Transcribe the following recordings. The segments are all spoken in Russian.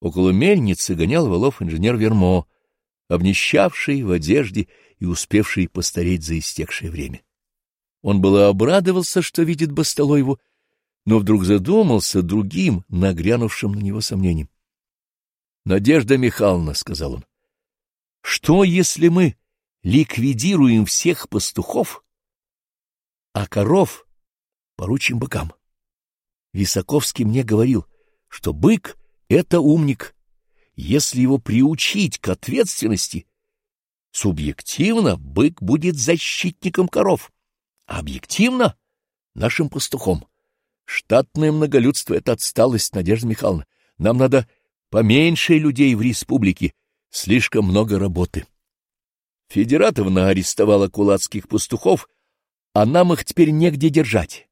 Около мельницы гонял валов инженер Вермо, обнищавший в одежде и успевший постареть за истекшее время. Он было обрадовался, что видит Басталоеву, но вдруг задумался другим, нагрянувшим на него сомнением. — Надежда Михайловна, — сказал он, — что, если мы ликвидируем всех пастухов, а коров поручим быкам? Висаковский мне говорил, что бык — это умник. Если его приучить к ответственности, субъективно бык будет защитником коров, а объективно — нашим пастухом. Штатное многолюдство — это отсталость, Надежда Михайловна. Нам надо поменьше людей в республике, слишком много работы. Федератовна арестовала кулацких пастухов, а нам их теперь негде держать.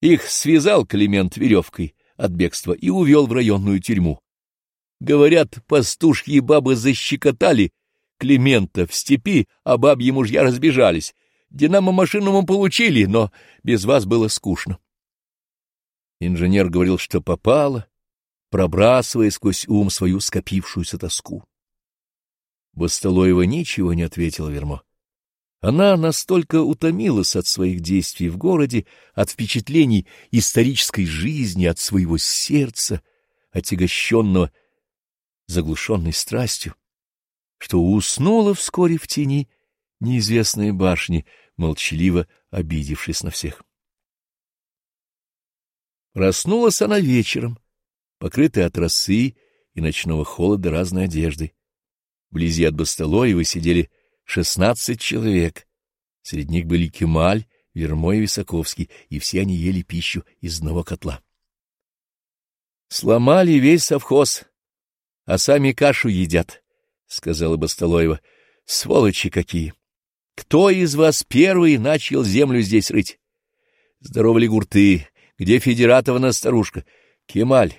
Их связал Климент веревкой от бегства и увел в районную тюрьму. Говорят, пастушьи бабы защекотали Климента в степи, а бабьи мужья разбежались. Динамо-машину мы получили, но без вас было скучно. Инженер говорил, что попало, пробрасывая сквозь ум свою скопившуюся тоску. Басталоева ничего не ответила Вермо. Она настолько утомилась от своих действий в городе, от впечатлений исторической жизни, от своего сердца, отягощенного заглушенной страстью, что уснула вскоре в тени неизвестной башни, молчаливо обидевшись на всех. Проснулась она вечером, покрытая от росы и ночного холода разной одеждой. Вблизи от Басталоева сидели шестнадцать человек. Среди них были Кемаль, Вермой и Висаковский, и все они ели пищу из одного котла. — Сломали весь совхоз, а сами кашу едят, — сказала Басталоева. — Сволочи какие! Кто из вас первый начал землю здесь рыть? Здорово ли гурты? Где Федератовна старушка? Кемаль,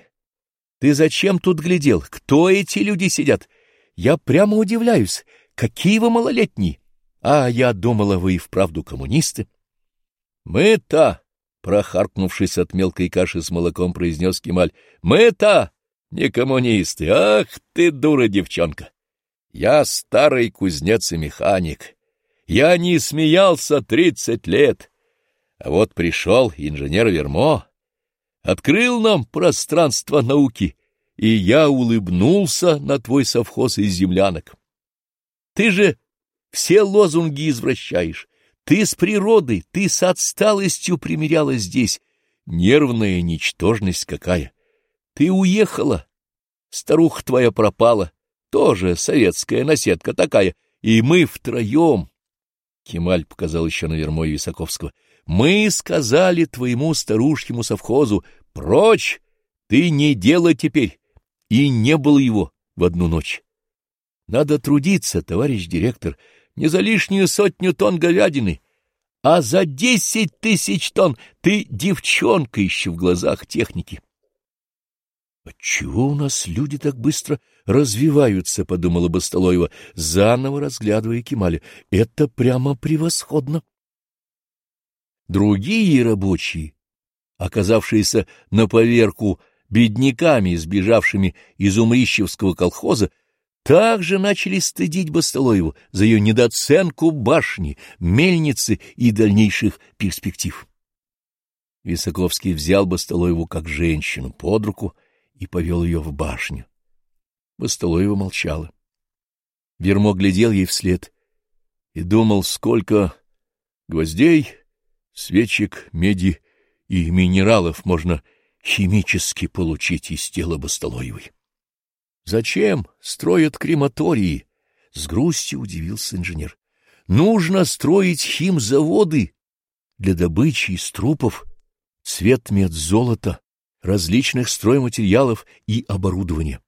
ты зачем тут глядел? Кто эти люди сидят? Я прямо удивляюсь. Какие вы малолетние! А я думала, вы и вправду коммунисты. Мы-то, прохаркнувшись от мелкой каши с молоком, произнес Кемаль, мы-то не коммунисты. Ах ты, дура девчонка! Я старый кузнец и механик. Я не смеялся тридцать лет. А вот пришел инженер Вермо, открыл нам пространство науки, и я улыбнулся на твой совхоз из землянок. Ты же все лозунги извращаешь. Ты с природой, ты с отсталостью примерялась здесь. Нервная ничтожность какая. Ты уехала. Старуха твоя пропала. Тоже советская наседка такая. И мы втроем. Кемаль показал еще на Вермой Висаковского. Мы сказали твоему старушьему совхозу, прочь, ты не дело теперь, и не было его в одну ночь. Надо трудиться, товарищ директор, не за лишнюю сотню тонн говядины, а за десять тысяч тонн ты девчонка еще в глазах техники. «Отчего у нас люди так быстро развиваются?» — подумала Басталоева, заново разглядывая Кемаля. «Это прямо превосходно!» Другие рабочие, оказавшиеся на поверку бедняками, сбежавшими из Умрищевского колхоза, также начали стыдить Басталоеву за ее недооценку башни, мельницы и дальнейших перспектив. Високовский взял Басталоеву как женщину под руку и повел ее в башню. Басталоева молчала. Вермо глядел ей вслед и думал, сколько гвоздей, свечек, меди и минералов можно химически получить из тела Басталоевой. Зачем строят крематории? С грустью удивился инженер. Нужно строить химзаводы для добычи из трупов цвет медзолота, различных стройматериалов и оборудования.